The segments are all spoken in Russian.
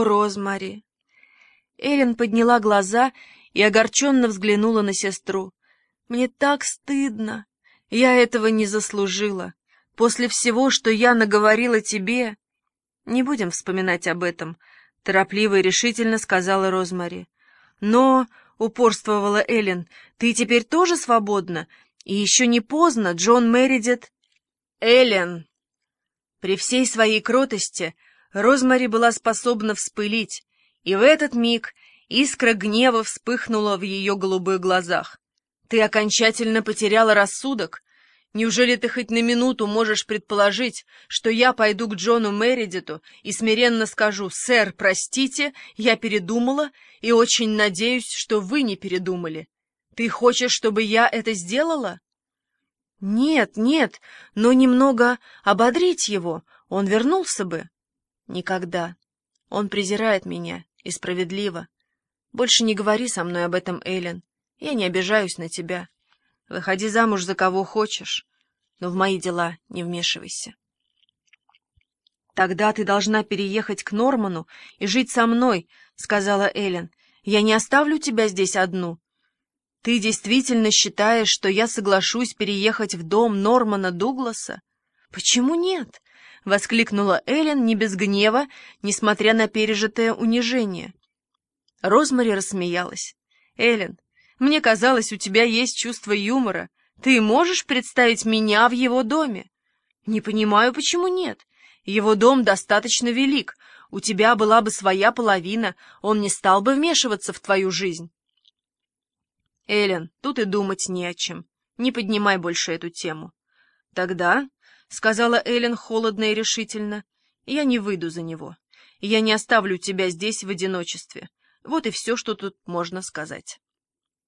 О, Розмари! Эллен подняла глаза и огорченно взглянула на сестру. «Мне так стыдно! Я этого не заслужила. После всего, что я наговорила тебе...» «Не будем вспоминать об этом», — торопливо и решительно сказала Розмари. «Но...» — упорствовала Эллен. «Ты теперь тоже свободна? И еще не поздно, Джон Мередит...» «Эллен!» При всей своей кротости Розмари была способна вспылить, и в этот миг искра гнева вспыхнула в ее голубых глазах. «Ты окончательно потеряла рассудок? Неужели ты хоть на минуту можешь предположить, что я пойду к Джону Мередиту и смиренно скажу, «Сэр, простите, я передумала и очень надеюсь, что вы не передумали. Ты хочешь, чтобы я это сделала?» «Нет, нет, но немного ободрить его, он вернулся бы». «Никогда. Он презирает меня, и справедливо. Больше не говори со мной об этом, Эллен. Я не обижаюсь на тебя. Выходи замуж за кого хочешь, но в мои дела не вмешивайся. «Тогда ты должна переехать к Норману и жить со мной», — сказала Эллен. «Я не оставлю тебя здесь одну». «Ты действительно считаешь, что я соглашусь переехать в дом Нормана Дугласа?» «Почему нет?» — воскликнула Эллен не без гнева, несмотря на пережитое унижение. Розмари рассмеялась. «Эллен, мне казалось, у тебя есть чувство юмора. Ты можешь представить меня в его доме? Не понимаю, почему нет. Его дом достаточно велик. У тебя была бы своя половина, он не стал бы вмешиваться в твою жизнь. Эллен, тут и думать не о чем. Не поднимай больше эту тему. Тогда, — сказала Эллен холодно и решительно, — я не выйду за него. Я не оставлю тебя здесь в одиночестве. Вот и все, что тут можно сказать.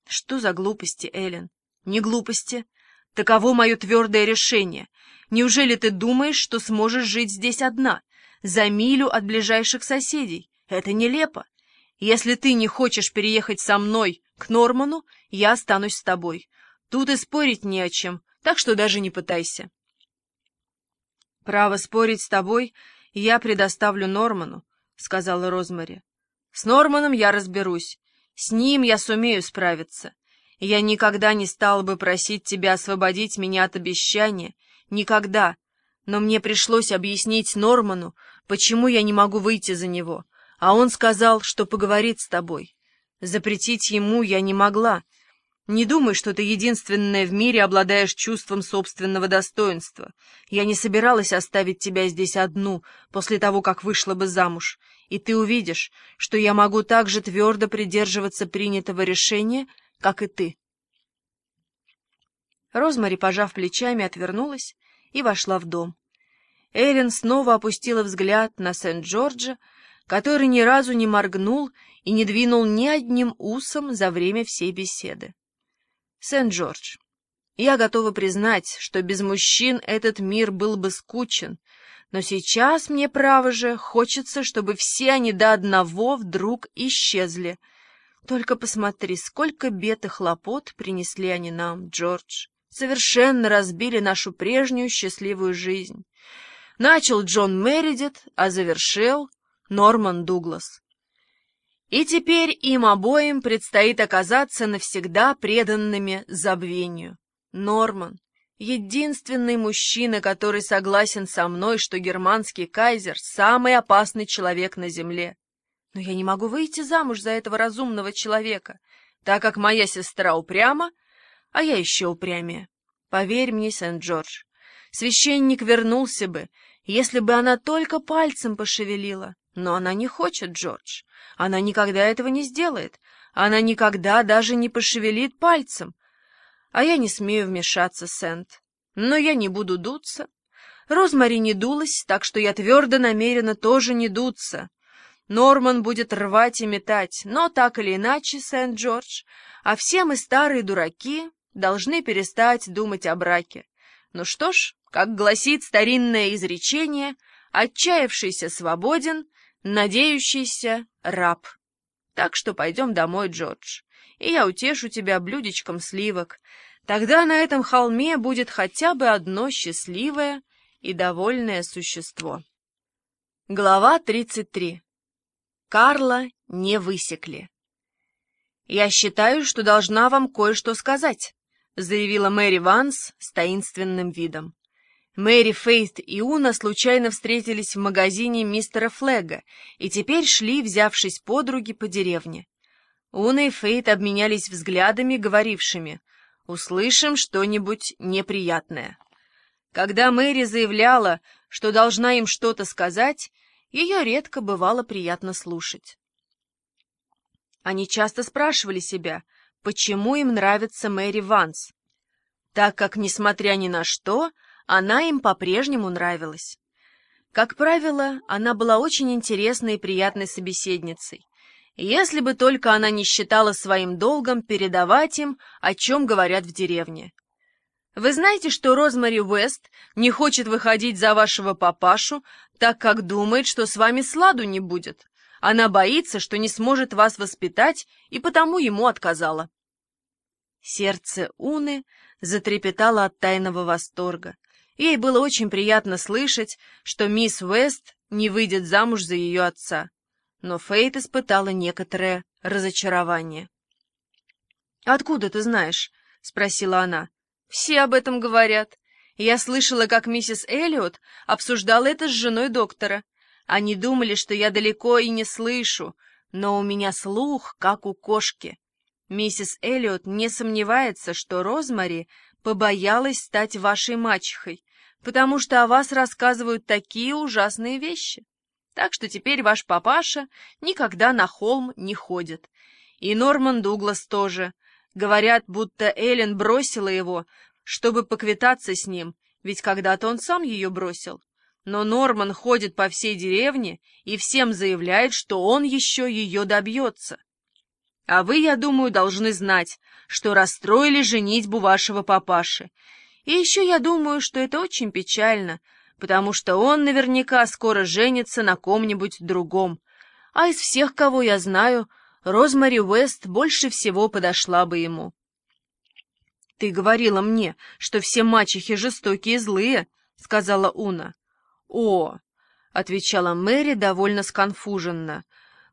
Что за глупости, Эллен? Не глупости. Таково мое твердое решение. Неужели ты думаешь, что сможешь жить здесь одна, за милю от ближайших соседей? Это нелепо. Если ты не хочешь переехать со мной к Норману, я останусь с тобой. Тут и спорить не о чем, так что даже не пытайся. Право спорить с тобой я предоставлю Норману, — сказала Розмари. С Норманом я разберусь. С ним я сумею справиться. Я никогда не стала бы просить тебя освободить меня от обещания. Никогда. Но мне пришлось объяснить Норману, почему я не могу выйти за него. А он сказал, что поговорит с тобой. Запретить ему я не могла. Не думай, что ты единственная в мире обладаешь чувством собственного достоинства. Я не собиралась оставить тебя здесь одну после того, как вышла бы замуж и ты увидишь, что я могу так же твердо придерживаться принятого решения, как и ты. Розмари, пожав плечами, отвернулась и вошла в дом. Эллен снова опустила взгляд на Сент-Джорджа, который ни разу не моргнул и не двинул ни одним усом за время всей беседы. Сент-Джордж, я готова признать, что без мужчин этот мир был бы скучен, но сейчас мне, право же, хочется, чтобы все они до одного вдруг исчезли. Только посмотри, сколько бед и хлопот принесли они нам, Джордж. Совершенно разбили нашу прежнюю счастливую жизнь. Начал Джон Мередит, а завершил Норман Дуглас. И теперь им обоим предстоит оказаться навсегда преданными забвению. Норман, единственный мужчина, который согласен со мной, что германский кайзер — самый опасный человек на земле. Но я не могу выйти замуж за этого разумного человека, так как моя сестра упряма, а я еще упрямее. Поверь мне, Сент-Джордж, священник вернулся бы, если бы она только пальцем пошевелила. Но она не хочет, Джордж. Она никогда этого не сделает. Она никогда даже не пошевелит пальцем. А я не смею вмешаться, Сент. Но я не буду дуться. Розмари не дулась, так что я твердо намерена тоже не дуться. Норман будет рвать и метать, но так или иначе, Сент-Джордж, а все мы старые дураки должны перестать думать о браке. Ну что ж, как гласит старинное изречение, отчаявшийся свободен, надеющийся раб. Так что пойдем домой, Джордж и я утешу тебя блюдечком сливок. Тогда на этом холме будет хотя бы одно счастливое и довольное существо. Глава 33 Карла не высекли. «Я считаю, что должна вам кое-что сказать», — заявила Мэри Ванс с таинственным видом. Мэри, Фейт и Уна случайно встретились в магазине мистера Флега и теперь шли, взявшись подруги по деревне. Уна и Фейт обменялись взглядами, говорившими «Услышим что-нибудь неприятное». Когда Мэри заявляла, что должна им что-то сказать, ее редко бывало приятно слушать. Они часто спрашивали себя, почему им нравится Мэри Ванс, так как, несмотря ни на что, она им по-прежнему нравилась. Как правило, она была очень интересной и приятной собеседницей, если бы только она не считала своим долгом передавать им, о чем говорят в деревне. Вы знаете, что Розмари Уэст не хочет выходить за вашего папашу, так как думает, что с вами сладу не будет. Она боится, что не сможет вас воспитать, и потому ему отказала. Сердце Уны затрепетало от тайного восторга. Ей было очень приятно слышать, что мисс Уэст не выйдет замуж за ее отца. Но Фейт испытала некоторое разочарование. «Откуда ты знаешь?» — спросила она. «Все об этом говорят. Я слышала, как миссис Эллиот обсуждала это с женой доктора. Они думали, что я далеко и не слышу, но у меня слух, как у кошки. Миссис Эллиот не сомневается, что Розмари побоялась стать вашей мачехой, потому что о вас рассказывают такие ужасные вещи. Так что теперь ваш папаша никогда на холм не ходит. И Норман Дуглас тоже. Говорят, будто Эллен бросила его, чтобы поквитаться с ним, ведь когда-то он сам ее бросил. Но Норман ходит по всей деревне и всем заявляет, что он еще ее добьется. А вы, я думаю, должны знать, что расстроили женитьбу вашего папаши. И еще я думаю, что это очень печально, потому что он наверняка скоро женится на ком-нибудь другом. А из всех, кого я знаю, Розмари Уэст больше всего подошла бы ему. «Ты говорила мне, что все мачехи жестокие и злые», — сказала Уна. «О!» — отвечала Мэри довольно сконфуженно.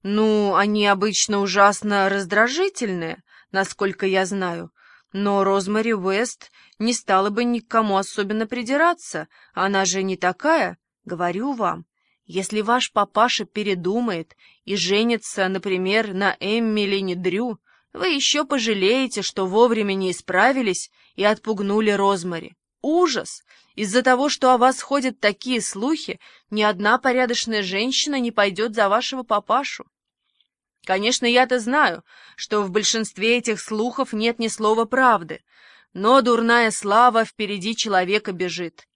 «Ну, они обычно ужасно раздражительные, насколько я знаю. Но Розмари Уэст не стала бы никому особенно придираться. Она же не такая, говорю вам. Если ваш папаша передумает и женится, например, на Эммилине Дрю, вы еще пожалеете, что вовремя не исправились и отпугнули Розмари. Ужас! Из-за того, что о вас ходят такие слухи, ни одна порядочная женщина не пойдет за вашего папашу. Конечно, я-то знаю, что в большинстве этих слухов нет ни слова правды, но дурная слава впереди человека бежит.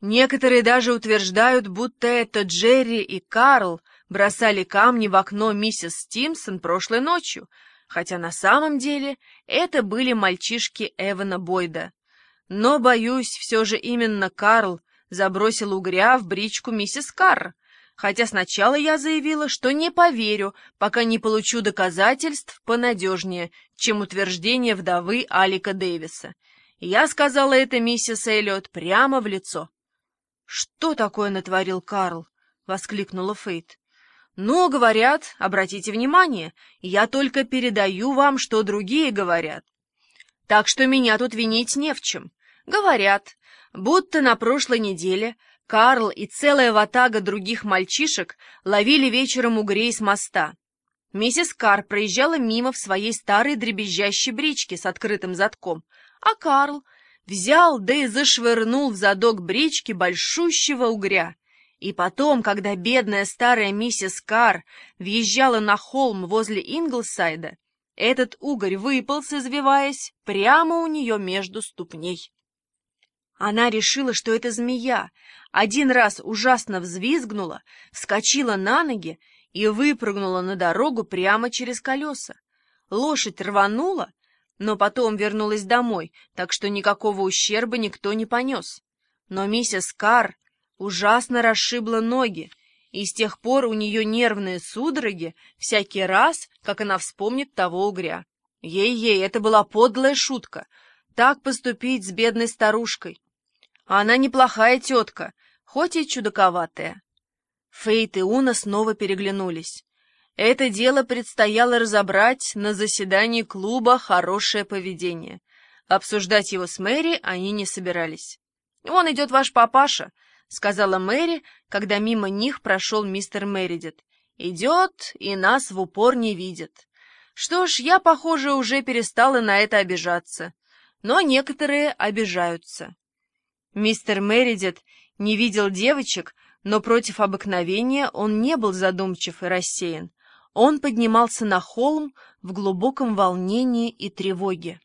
Некоторые даже утверждают, будто это Джерри и Карл бросали камни в окно миссис Стимсон прошлой ночью, хотя на самом деле это были мальчишки Эвана Бойда. Но, боюсь, все же именно Карл забросил угря в бричку миссис Карр, хотя сначала я заявила, что не поверю, пока не получу доказательств понадежнее, чем утверждение вдовы Алика Дэвиса. Я сказала это миссис Эллиот прямо в лицо. — Что такое натворил Карл? — воскликнула Фейт. — Ну, говорят, обратите внимание, я только передаю вам, что другие говорят. Так что меня тут винить не в чем. Говорят, будто на прошлой неделе Карл и целая ватага других мальчишек ловили вечером угрей с моста. Миссис Кар проезжала мимо в своей старой дребезжащей бричке с открытым задком, а Карл взял, да и зашвырнул в задок брички большущего угря. И потом, когда бедная старая миссис Кар въезжала на холм возле Инглсайда, этот угорь выпался, извиваясь, прямо у нее между ступней. Она решила, что это змея, один раз ужасно взвизгнула, вскочила на ноги и выпрыгнула на дорогу прямо через колеса. Лошадь рванула, но потом вернулась домой, так что никакого ущерба никто не понес. Но миссис Карр ужасно расшибла ноги, и с тех пор у нее нервные судороги всякий раз, как она вспомнит того угря. Ей-ей, это была подлая шутка. Так поступить с бедной старушкой. Она неплохая тетка, хоть и чудаковатая. Фейт и Уна снова переглянулись. Это дело предстояло разобрать на заседании клуба «Хорошее поведение». Обсуждать его с Мэри они не собирались. «Вон идет ваш папаша», — сказала Мэри, когда мимо них прошел мистер Мередит. «Идет и нас в упор не видит. Что ж, я, похоже, уже перестала на это обижаться. Но некоторые обижаются». Мистер Мередит не видел девочек, но против обыкновения он не был задумчив и рассеян. Он поднимался на холм в глубоком волнении и тревоге.